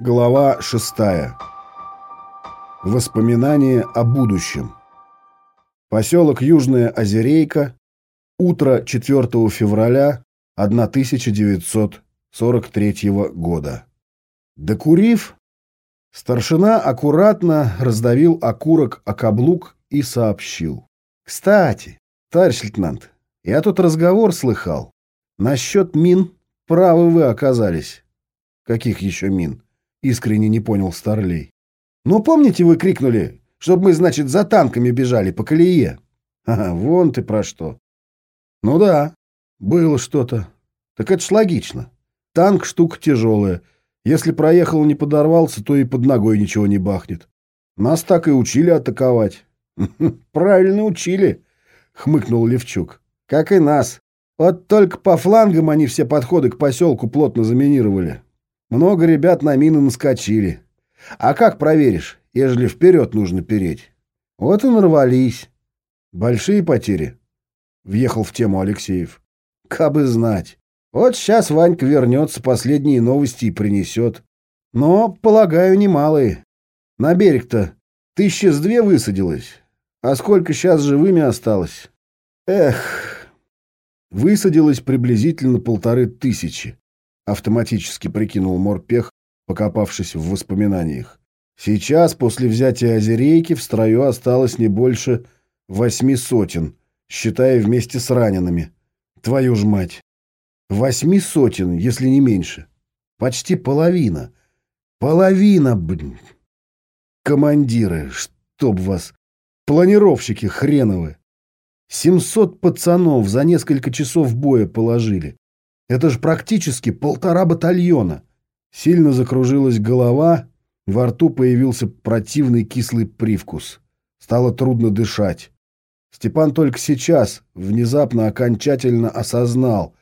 Глава шестая. Воспоминания о будущем. Поселок Южная Озерейка. Утро 4 февраля 1943 года. Докурив, старшина аккуратно раздавил окурок о каблук и сообщил. «Кстати, товарищ лейтенант, я тут разговор слыхал. Насчет мин правы вы оказались». «Каких еще мин?» — искренне не понял Старлей. «Ну, помните, вы крикнули, чтобы мы, значит, за танками бежали по колее?» «Ага, вон ты про что». «Ну да, было что-то. Так это ж логично. Танк — штука тяжелая. Если проехал и не подорвался, то и под ногой ничего не бахнет. Нас так и учили атаковать». «Правильно учили», — хмыкнул Левчук. «Как и нас. Вот только по флангам они все подходы к поселку плотно заминировали. Много ребят на мины наскочили. А как проверишь, ежели вперед нужно переть? Вот и нарвались. Большие потери? Въехал в тему Алексеев. Кабы знать. Вот сейчас Ванька вернется, последние новости и принесет. Но, полагаю, немалые. На берег-то тысяча с две высадилось. А сколько сейчас живыми осталось? Эх, высадилось приблизительно полторы тысячи автоматически прикинул морпех, покопавшись в воспоминаниях. Сейчас, после взятия Озерейки, в строю осталось не больше восьми сотен, считая вместе с ранеными. Твою ж мать! Восьми сотен, если не меньше. Почти половина. Половина, блин. Командиры, чтоб вас. Планировщики хреновы. Семьсот пацанов за несколько часов боя положили. Это же практически полтора батальона. Сильно закружилась голова, во рту появился противный кислый привкус. Стало трудно дышать. Степан только сейчас внезапно окончательно осознал,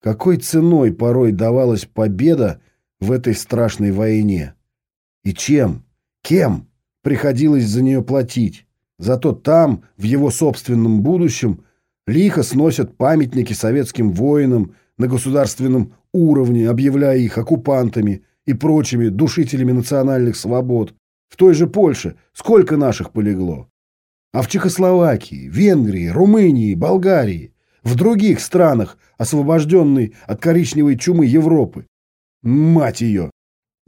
какой ценой порой давалась победа в этой страшной войне. И чем, кем приходилось за нее платить. Зато там, в его собственном будущем, лихо сносят памятники советским воинам, на государственном уровне, объявляя их оккупантами и прочими душителями национальных свобод. В той же Польше сколько наших полегло? А в Чехословакии, Венгрии, Румынии, Болгарии, в других странах, освобожденной от коричневой чумы Европы. Мать ее!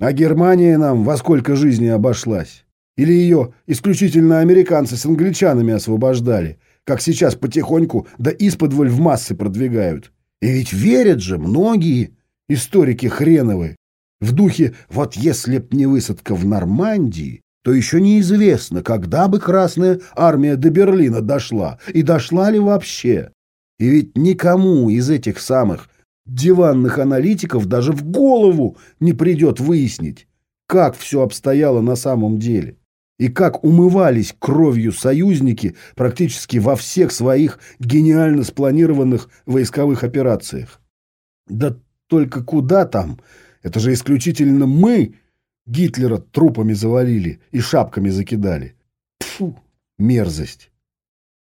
А Германия нам во сколько жизней обошлась? Или ее исключительно американцы с англичанами освобождали, как сейчас потихоньку да исподволь в массы продвигают? И ведь верят же многие историки хреновы. В духе «вот если б не высадка в Нормандии, то еще неизвестно, когда бы Красная Армия до Берлина дошла, и дошла ли вообще. И ведь никому из этих самых диванных аналитиков даже в голову не придет выяснить, как все обстояло на самом деле и как умывались кровью союзники практически во всех своих гениально спланированных войсковых операциях. Да только куда там? Это же исключительно мы Гитлера трупами завалили и шапками закидали. Фу, мерзость.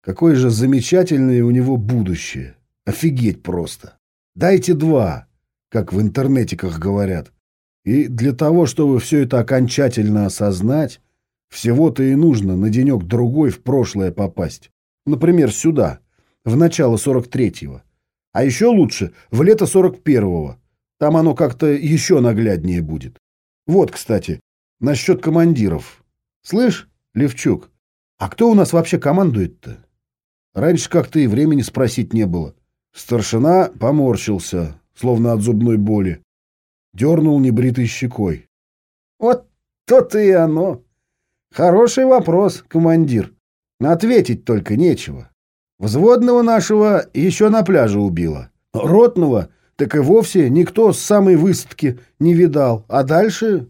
Какое же замечательное у него будущее. Офигеть просто. Дайте два, как в интернетиках говорят. И для того, чтобы все это окончательно осознать, всего-то и нужно на денек-другой в прошлое попасть. Например, сюда, в начало 43-го. А еще лучше в лето 41-го. Там оно как-то еще нагляднее будет. Вот, кстати, насчет командиров. Слышь, Левчук, а кто у нас вообще командует-то? Раньше как-то и времени спросить не было. Старшина поморщился, словно от зубной боли. Дернул небритой щекой. Вот то-то и оно. Хороший вопрос, командир. Ответить только нечего. Взводного нашего еще на пляже убило. Ротного так и вовсе никто с самой высадки не видал. А дальше,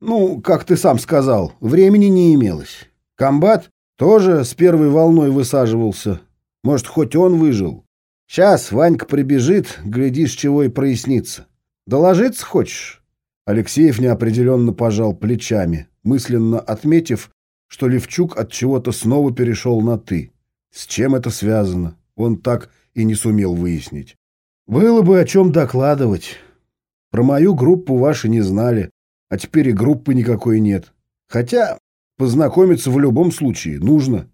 ну, как ты сам сказал, времени не имелось. Комбат тоже с первой волной высаживался. Может, хоть он выжил. Сейчас Ванька прибежит, глядишь, чего и прояснится. Доложиться хочешь? Алексеев неопределенно пожал плечами мысленно отметив, что Левчук от чего-то снова перешел на «ты». С чем это связано, он так и не сумел выяснить. Было бы о чем докладывать. Про мою группу ваши не знали, а теперь и группы никакой нет. Хотя познакомиться в любом случае нужно.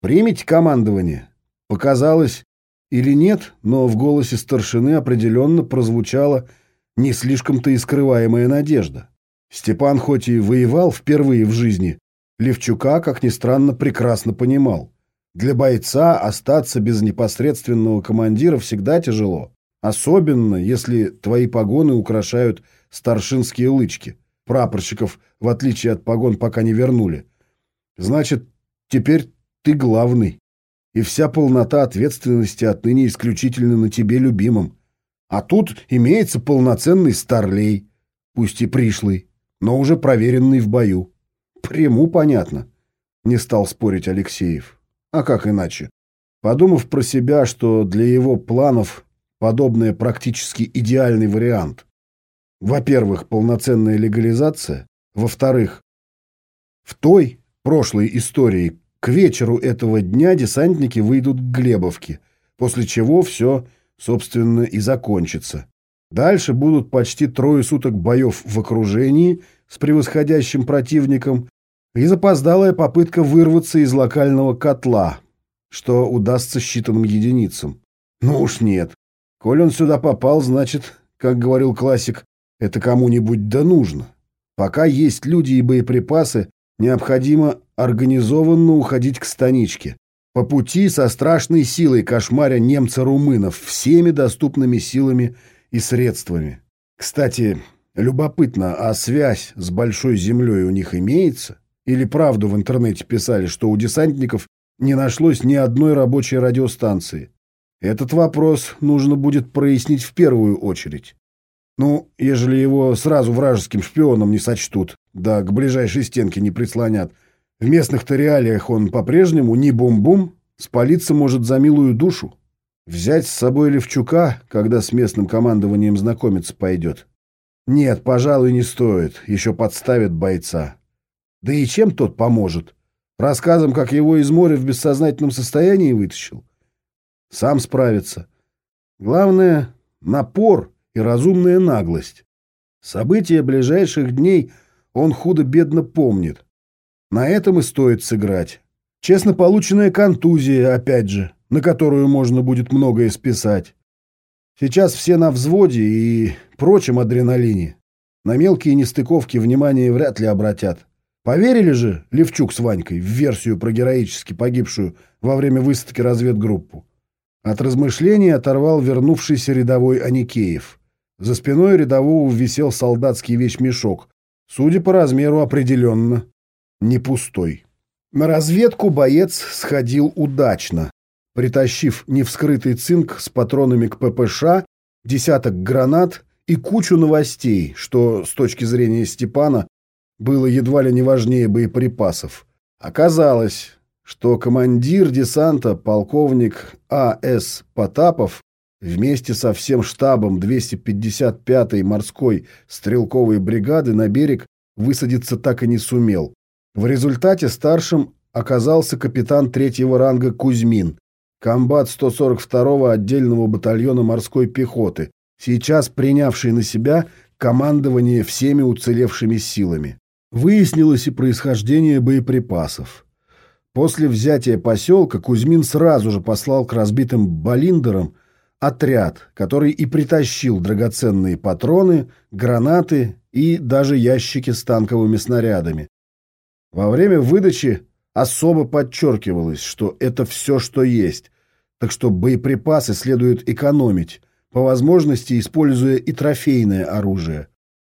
Примите командование. Показалось или нет, но в голосе старшины определенно прозвучала не слишком-то и скрываемая надежда. Степан хоть и воевал впервые в жизни, Левчука, как ни странно, прекрасно понимал. Для бойца остаться без непосредственного командира всегда тяжело. Особенно, если твои погоны украшают старшинские лычки. Прапорщиков, в отличие от погон, пока не вернули. Значит, теперь ты главный. И вся полнота ответственности отныне исключительно на тебе любимом. А тут имеется полноценный старлей, пусть и пришлый, но уже проверенный в бою. Приму, понятно. Не стал спорить Алексеев. А как иначе? Подумав про себя, что для его планов подобное практически идеальный вариант. Во-первых, полноценная легализация. Во-вторых, в той прошлой истории к вечеру этого дня десантники выйдут к Глебовке, после чего все, собственно, и закончится. Дальше будут почти трое суток боев в окружении с превосходящим противником и запоздалая попытка вырваться из локального котла, что удастся считанным единицам. Ну уж нет. Коль он сюда попал, значит, как говорил классик, это кому-нибудь да нужно. Пока есть люди и боеприпасы, необходимо организованно уходить к станичке. По пути со страшной силой кошмаря немца-румынов всеми доступными силами и средствами. Кстати, любопытно, а связь с Большой Землей у них имеется? Или правду в интернете писали, что у десантников не нашлось ни одной рабочей радиостанции? Этот вопрос нужно будет прояснить в первую очередь. Ну, ежели его сразу вражеским шпионом не сочтут, да к ближайшей стенке не прислонят. В местных-то реалиях он по-прежнему не бум-бум, спалиться может за милую душу. Взять с собой Левчука, когда с местным командованием знакомиться пойдет? Нет, пожалуй, не стоит, еще подставит бойца. Да и чем тот поможет? Рассказом, как его из моря в бессознательном состоянии вытащил? Сам справится. Главное — напор и разумная наглость. События ближайших дней он худо-бедно помнит. На этом и стоит сыграть. Честно полученная контузия, опять же, на которую можно будет многое списать. Сейчас все на взводе и прочем адреналине. На мелкие нестыковки внимания вряд ли обратят. Поверили же Левчук с Ванькой в версию про героически погибшую во время высадки разведгруппу? От размышлений оторвал вернувшийся рядовой Аникеев. За спиной рядового висел солдатский вещмешок. Судя по размеру, определенно не пустой. На разведку боец сходил удачно, притащив невскрытый цинк с патронами к ППШ, десяток гранат и кучу новостей, что, с точки зрения Степана, было едва ли не важнее боеприпасов. Оказалось, что командир десанта, полковник А.С. Потапов, вместе со всем штабом 255-й морской стрелковой бригады на берег высадиться так и не сумел. В результате старшим оказался капитан третьего ранга Кузьмин, комбат 142-го отдельного батальона морской пехоты, сейчас принявший на себя командование всеми уцелевшими силами. Выяснилось и происхождение боеприпасов. После взятия поселка Кузьмин сразу же послал к разбитым балиндерам отряд, который и притащил драгоценные патроны, гранаты и даже ящики с танковыми снарядами. Во время выдачи особо подчеркивалось, что это все, что есть, так что боеприпасы следует экономить, по возможности используя и трофейное оружие.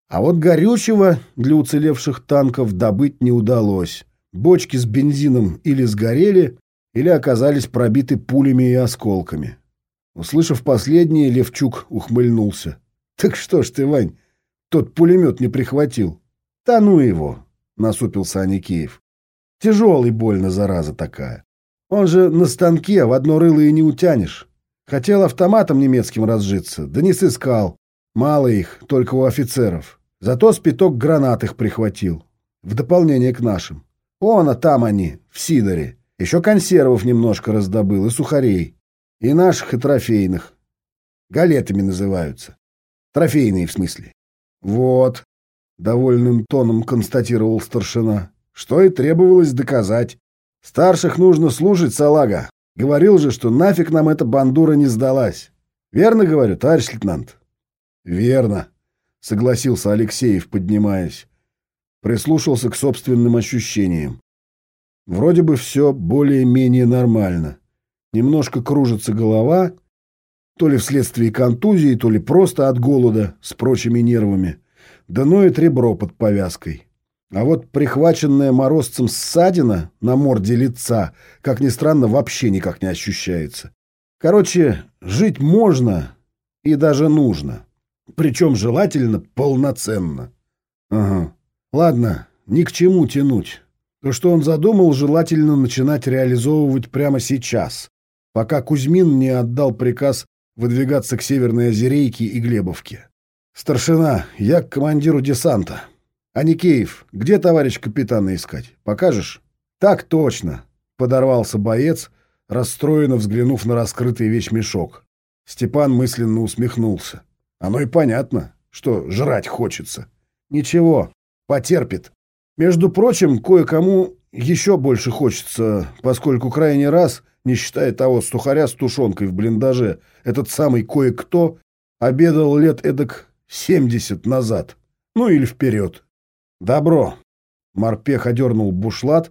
А вот горючего для уцелевших танков добыть не удалось. Бочки с бензином или сгорели, или оказались пробиты пулями и осколками. Услышав последнее, Левчук ухмыльнулся. «Так что ж ты, Вань, тот пулемет не прихватил?» «Да ну его!» — насупился Аникеев. «Тяжелый больно, зараза такая. Он же на станке в одно рыло и не утянешь. Хотел автоматом немецким разжиться, да не сыскал. Мало их, только у офицеров. Зато спиток гранат их прихватил. В дополнение к нашим. Вон, а там они, в Сидоре. Еще консервов немножко раздобыл и сухарей. И наших, и трофейных. Галетами называются. Трофейные, в смысле. Вот. довольным тоном констатировал старшина. Что и требовалось доказать. Старших нужно слушать, салага. Говорил же, что нафиг нам эта бандура не сдалась. Верно говорю, товарищ лейтенант? Верно, согласился Алексеев, поднимаясь. Прислушался к собственным ощущениям. Вроде бы все более-менее нормально. Немножко кружится голова, то ли вследствие контузии, то ли просто от голода с прочими нервами. Да ноет ребро под повязкой. А вот прихваченная морозцем ссадина на морде лица, как ни странно, вообще никак не ощущается. Короче, жить можно и даже нужно. Причем желательно полноценно. Ага. Ладно, ни к чему тянуть. То, что он задумал, желательно начинать реализовывать прямо сейчас, пока Кузьмин не отдал приказ выдвигаться к Северной Озерейке и Глебовке. «Старшина, я к командиру десанта. Аникеев, где товарищ капитана искать? Покажешь?» «Так точно», — подорвался боец, расстроенно взглянув на раскрытый вещмешок. Степан мысленно усмехнулся. «Оно и понятно, что жрать хочется. Ничего, потерпит. Между прочим, кое-кому еще больше хочется, поскольку крайний раз, не считая того сухаря с тушенкой в блиндаже, этот самый кое-кто обедал лет эдак семьдесят назад. Ну или вперед. Добро. Морпех одернул бушлат,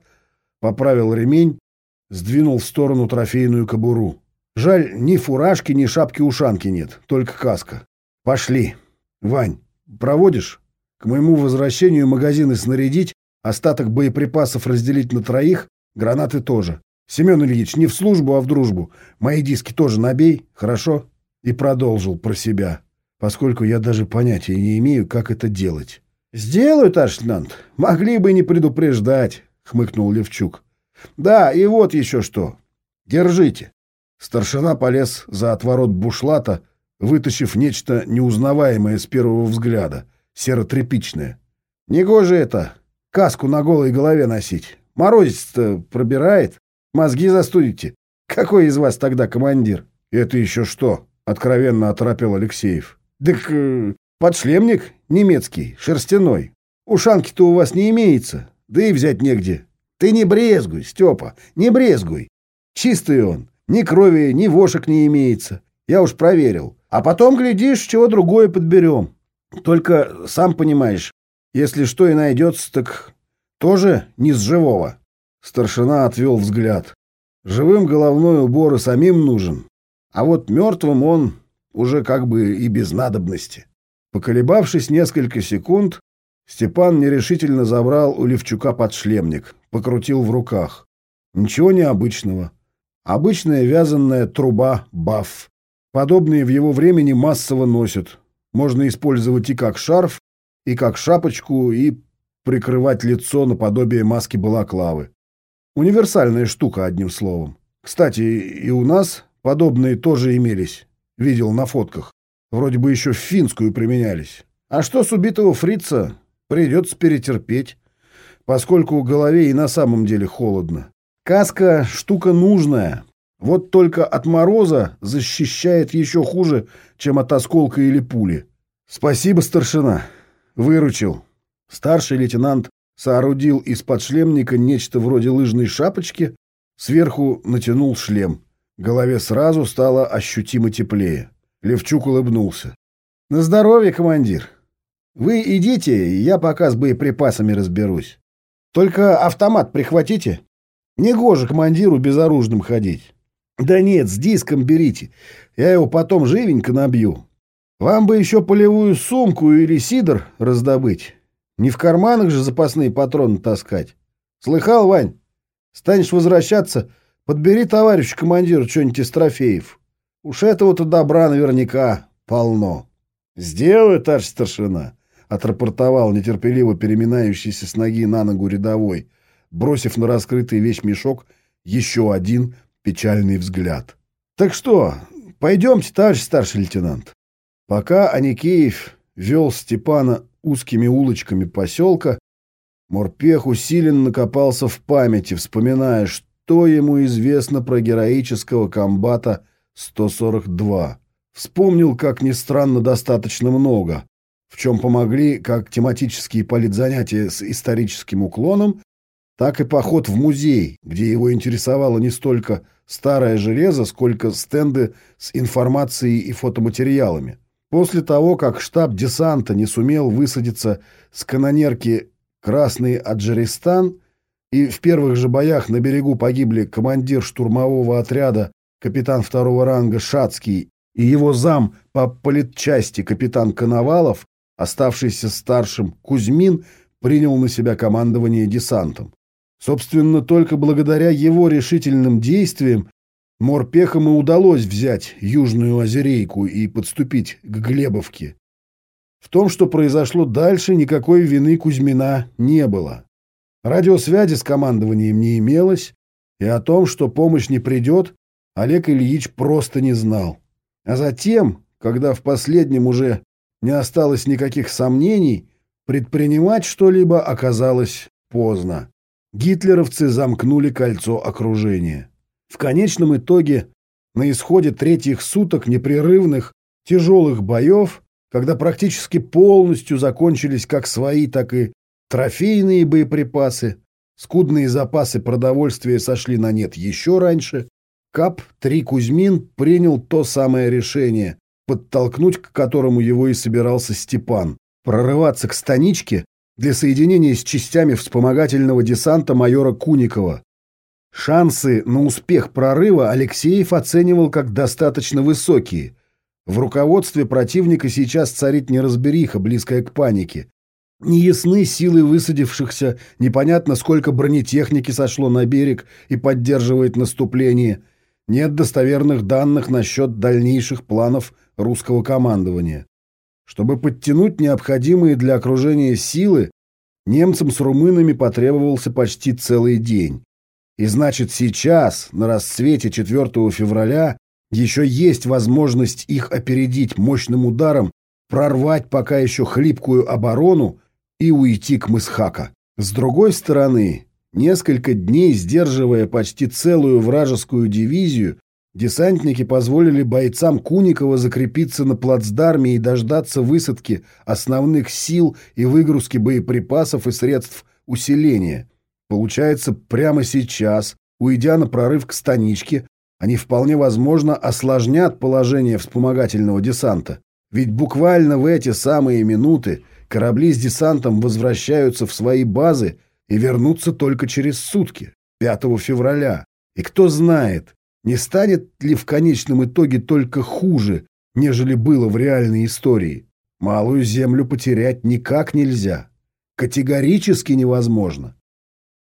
поправил ремень, сдвинул в сторону трофейную кобуру. Жаль, ни фуражки, ни шапки-ушанки нет, только каска. Пошли. Вань, проводишь? К моему возвращению магазины снарядить, остаток боеприпасов разделить на троих, гранаты тоже. Семен Ильич, не в службу, а в дружбу. Мои диски тоже набей, хорошо? И продолжил про себя, поскольку я даже понятия не имею, как это делать. «Сделаю, товарищ. Могли бы не предупреждать», — хмыкнул Левчук. «Да, и вот еще что. Держите». Старшина полез за отворот бушлата, вытащив нечто неузнаваемое с первого взгляда — серо-тряпичная. Негоже это, каску на голой голове носить. Морозец-то пробирает, мозги застудите. Какой из вас тогда командир? Это еще что? Откровенно оторопел Алексеев. Так э, подшлемник немецкий, шерстяной. Ушанки-то у вас не имеется, да и взять негде. Ты не брезгуй, Степа, не брезгуй. Чистый он, ни крови, ни вошек не имеется. Я уж проверил. А потом, глядишь, чего другое подберем. Только, сам понимаешь, если что и найдется, так тоже не с живого. Старшина отвел взгляд. Живым головной убор и самим нужен, а вот мертвым он уже как бы и без надобности. Поколебавшись несколько секунд, Степан нерешительно забрал у Левчука подшлемник, покрутил в руках. Ничего необычного. Обычная вязаная труба баф. Подобные в его времени массово носят, можно использовать и как шарф, и как шапочку, и прикрывать лицо наподобие маски балаклавы. Универсальная штука, одним словом. Кстати, и у нас подобные тоже имелись. Видел на фотках. Вроде бы еще в финскую применялись. А что с убитого фрица, придется перетерпеть, поскольку в голове и на самом деле холодно. Каска — штука нужная, вот только от мороза защищает еще хуже, чем от осколка или пули. Спасибо, старшина. Выручил. Старший лейтенант соорудил из подшлемника нечто вроде лыжной шапочки, сверху натянул шлем. Голове сразу стало ощутимо теплее. Левчук улыбнулся. «На здоровье, командир. Вы идите, я пока с боеприпасами разберусь. Только автомат прихватите. Негоже командиру безоружным ходить». Да нет, с диском берите. Я его потом живенько набью. Вам бы еще полевую сумку или сидр раздобыть. Не в карманах же запасные патроны таскать. Слыхал, Вань? Станешь возвращаться, подбери товарищу командиру что-нибудь из трофеев. Уж этого-то добра наверняка полно. Сделаю, товарищ старшина, — отрапортовал нетерпеливо переминающийся с ноги на ногу рядовой, бросив на раскрытый вещмешок еще один печальный взгляд. «Так что, пойдемте, товарищ старший лейтенант». Пока Аникеев вел Степана узкими улочками поселка, Морпех усиленно копался в памяти, вспоминая, что ему известно про героического комбата 142. Вспомнил, как ни странно, достаточно много. в чем помогли как тематические политзанятия с историческим уклоном, так и поход в музей, где его интересовало не столько старое железо, сколько стенды с информацией и фотоматериалами. После того, как штаб десанта не сумел высадиться с канонерки «Красный Аджаристан», и в первых же боях на берегу погибли командир штурмового отряда капитан второго ранга Шацкий и его зам по политчасти капитан Коновалов, оставшийся старшим Кузьмин, принял на себя командование десантом. Собственно, только благодаря его решительным действиям морпехам и удалось взять Южную Озерейку и подступить к Глебовке. В том, что произошло дальше, никакой вины Кузьмина не было. Радиосвязи с командованием не имелось, и о том, что помощь не придет, Олег Ильич просто не знал. А затем, когда в последнем уже не осталось никаких сомнений, предпринимать что-либо оказалось поздно гитлеровцы замкнули кольцо окружения. В конечном итоге, на исходе третьих суток непрерывных тяжелых боев, когда практически полностью закончились как свои, так и трофейные боеприпасы, скудные запасы продовольствия сошли на нет еще раньше, КАП-3 Кузьмин принял то самое решение, подтолкнуть к которому его и собирался Степан, прорываться к станичке для соединения с частями вспомогательного десанта майора Куникова. Шансы на успех прорыва Алексеев оценивал как достаточно высокие. В руководстве противника сейчас царит неразбериха, близкая к панике. Неясны силы высадившихся, непонятно, сколько бронетехники сошло на берег и поддерживает наступление. Нет достоверных данных насчет дальнейших планов русского командования. Чтобы подтянуть необходимые для окружения силы, немцам с румынами потребовался почти целый день. И значит, сейчас, на расцвете 4 февраля, еще есть возможность их опередить мощным ударом, прорвать пока еще хлипкую оборону и уйти к Мысхака. С другой стороны, несколько дней сдерживая почти целую вражескую дивизию, Десантники позволили бойцам Куникова закрепиться на плацдарме и дождаться высадки основных сил и выгрузки боеприпасов и средств усиления. Получается, прямо сейчас, уйдя на прорыв к станичке, они вполне возможно осложнят положение вспомогательного десанта. Ведь буквально в эти самые минуты корабли с десантом возвращаются в свои базы и вернутся только через сутки, 5 февраля. И кто знает, не станет ли в конечном итоге только хуже, нежели было в реальной истории? Малую землю потерять никак нельзя. Категорически невозможно.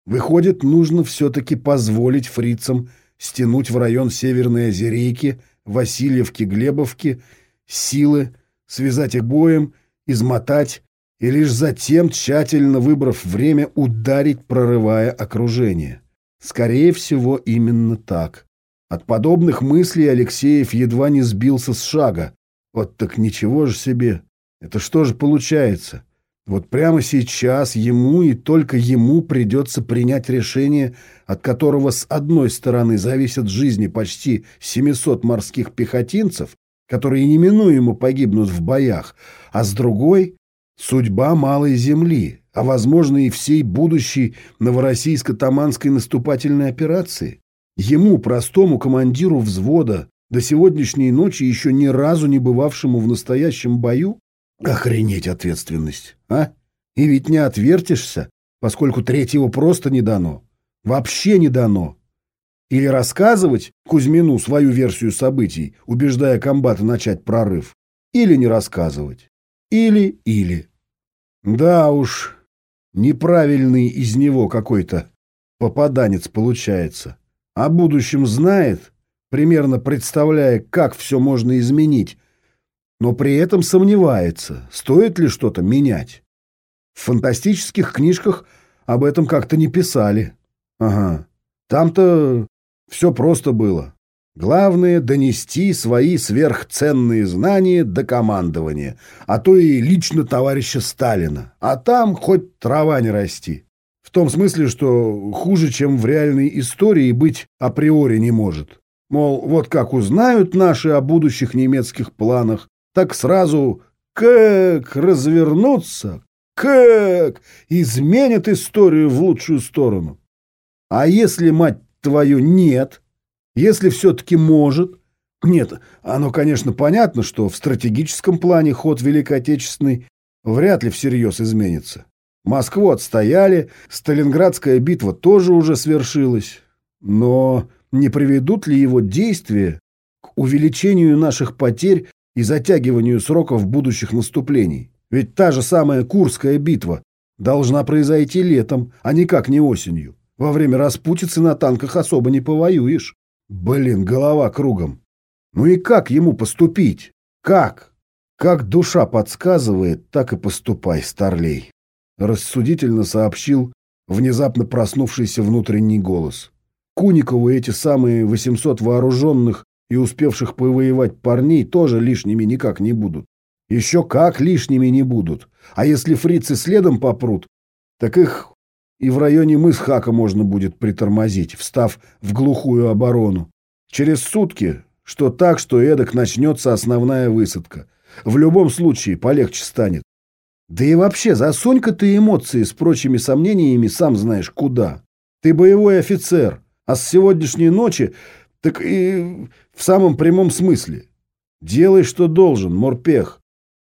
Выходит, нужно все-таки позволить фрицам стянуть в район Северной Озерейки, Васильевки, Глебовки силы, связать их боем, измотать и лишь затем, тщательно выбрав время, ударить, прорывая окружение. Скорее всего, именно так. От подобных мыслей Алексеев едва не сбился с шага. Вот так ничего же себе. Это что же получается? Вот прямо сейчас ему и только ему придется принять решение, от которого с одной стороны зависят жизни почти 700 морских пехотинцев, которые неминуемо погибнут в боях, а с другой — судьба малой земли, а, возможно, и всей будущей новороссийско-таманской наступательной операции. Ему, простому командиру взвода, до сегодняшней ночи еще ни разу не бывавшему в настоящем бою? Охренеть ответственность, а? И ведь не отвертишься, поскольку третьего просто не дано. Вообще не дано. Или рассказывать Кузьмину свою версию событий, убеждая комбата начать прорыв, или не рассказывать. Или-или. Да уж, неправильный из него какой-то попаданец получается о будущем знает, примерно представляя, как все можно изменить, но при этом сомневается, стоит ли что-то менять. В фантастических книжках об этом как-то не писали. Ага, там-то все просто было. Главное — донести свои сверхценные знания до командования, а то и лично товарища Сталина. А там хоть трава не расти. В том смысле, что хуже, чем в реальной истории, быть априори не может. Мол, вот как узнают наши о будущих немецких планах, так сразу как развернуться, как изменят историю в лучшую сторону. А если, мать твою, нет? Если все-таки может? Нет, оно, конечно, понятно, что в стратегическом плане ход Великой Отечественной вряд ли всерьез изменится. Москву отстояли, Сталинградская битва тоже уже свершилась. Но не приведут ли его действия к увеличению наших потерь и затягиванию сроков будущих наступлений? Ведь та же самая Курская битва должна произойти летом, а никак не осенью. Во время распутицы на танках особо не повоюешь. Блин, голова кругом. Ну и как ему поступить? Как? Как душа подсказывает, так и поступай, старлей рассудительно сообщил внезапно проснувшийся внутренний голос. Куникову эти самые 800 вооруженных и успевших повоевать парней тоже лишними никак не будут. Еще как лишними не будут. А если фрицы следом попрут, так их и в районе Мысхака можно будет притормозить, встав в глухую оборону. Через сутки, что так, что эдак начнется основная высадка. В любом случае полегче станет. Да и вообще, засунь-ка ты эмоции с прочими сомнениями сам знаешь куда. Ты боевой офицер, а с сегодняшней ночи так и в самом прямом смысле. Делай, что должен, морпех.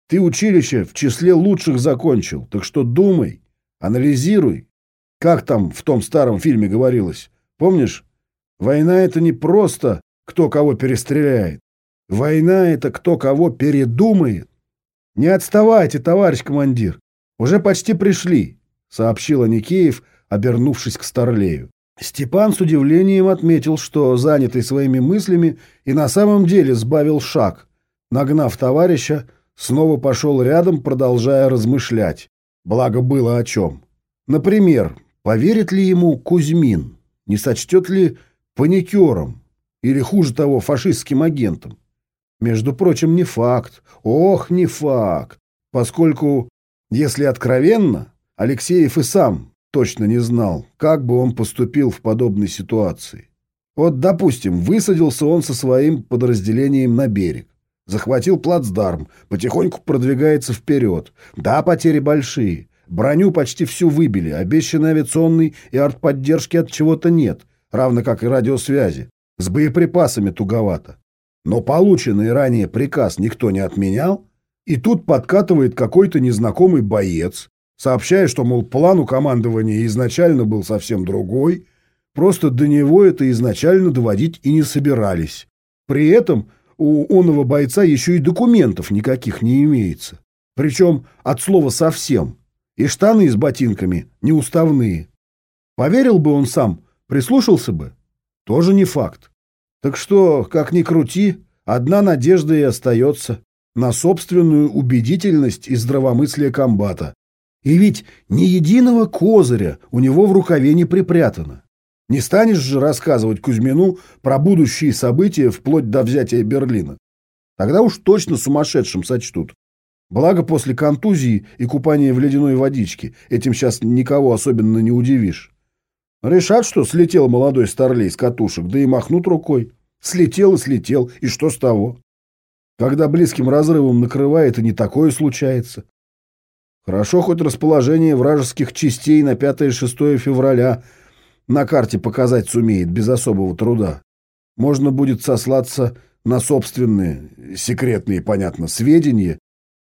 Ты училище в числе лучших закончил, так что думай, анализируй. Как там в том старом фильме говорилось? Помнишь? Война — это не просто кто кого перестреляет. Война — это кто кого передумает. «Не отставайте, товарищ командир! Уже почти пришли!» — сообщил Аникеев, обернувшись к Старлею. Степан с удивлением отметил, что, занятый своими мыслями, и на самом деле сбавил шаг. Нагнав товарища, снова пошел рядом, продолжая размышлять. Благо было о чем. Например, поверит ли ему Кузьмин? Не сочтет ли паникером? Или, хуже того, фашистским агентом? Между прочим, не факт. Ох, не факт. Поскольку, если откровенно, Алексеев и сам точно не знал, как бы он поступил в подобной ситуации. Вот, допустим, высадился он со своим подразделением на берег. Захватил плацдарм, потихоньку продвигается вперед. Да, потери большие. Броню почти всю выбили, обещанной авиационной и артподдержки от чего-то нет, равно как и радиосвязи. С боеприпасами туговато. Но полученный ранее приказ никто не отменял, и тут подкатывает какой-то незнакомый боец, сообщая, что, мол, план у командования изначально был совсем другой, просто до него это изначально доводить и не собирались. При этом у оного бойца еще и документов никаких не имеется. Причем от слова совсем. И штаны с ботинками неуставные. Поверил бы он сам, прислушался бы? Тоже не факт. Так что, как ни крути, одна надежда и остается на собственную убедительность и здравомыслие комбата. И ведь ни единого козыря у него в рукаве не припрятано. Не станешь же рассказывать Кузьмину про будущие события вплоть до взятия Берлина. Тогда уж точно сумасшедшим сочтут. Благо после контузии и купания в ледяной водичке этим сейчас никого особенно не удивишь. Решат, что слетел молодой старлей с катушек, да и махнут рукой. Слетел и слетел, и что с того? Когда близким разрывом накрывает, и не такое случается. Хорошо хоть расположение вражеских частей на 5-6 февраля на карте показать сумеет без особого труда. Можно будет сослаться на собственные, секретные, понятно, сведения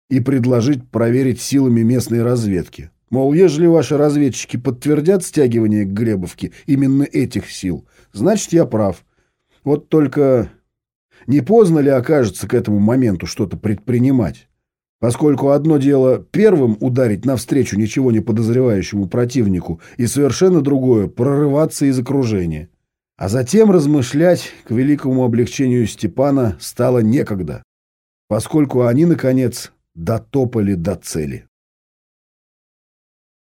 и предложить проверить силами местной разведки. Мол, ежели ваши разведчики подтвердят стягивание к Глебовке именно этих сил, значит, я прав. Вот только не поздно ли окажется к этому моменту что-то предпринимать? Поскольку одно дело первым ударить навстречу ничего не подозревающему противнику, и совершенно другое – прорываться из окружения. А затем размышлять к великому облегчению Степана стало некогда, поскольку они, наконец, дотопали до цели.